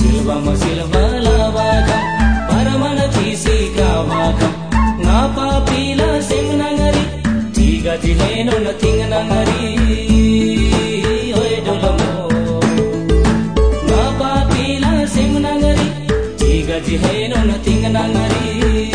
సిల్వము సిల్వలావాక పరమల తీసి కావాక నా పాపీల సింగనగరి తీగది నేను తింగనగరి. నా పాపీల సింగనగరి తీగది హేను తింగనగరి.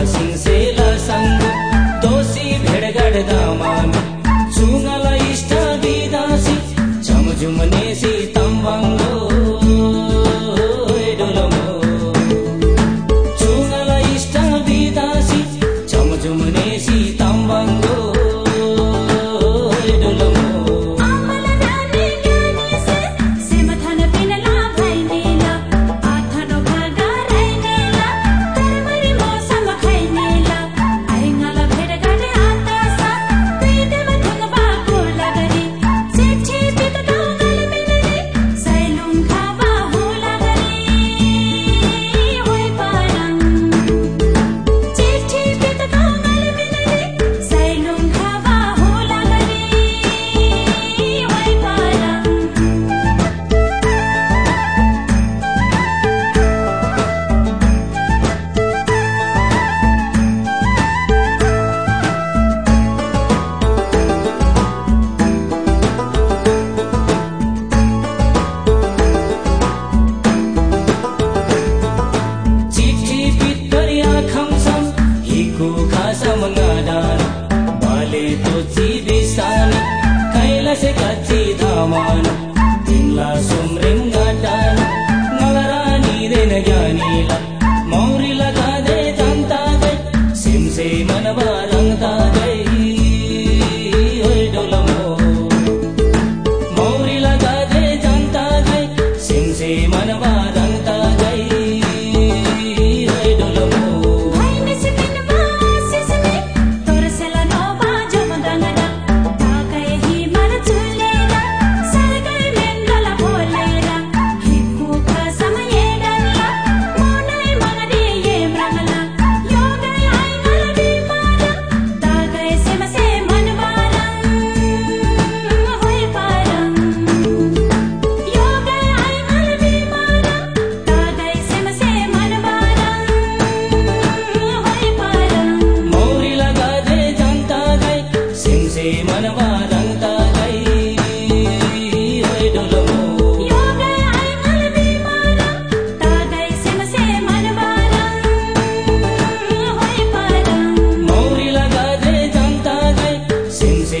Assim, cinzenta. ringatan Tingla sumringatan Ngalarani din agyanila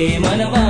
semana va.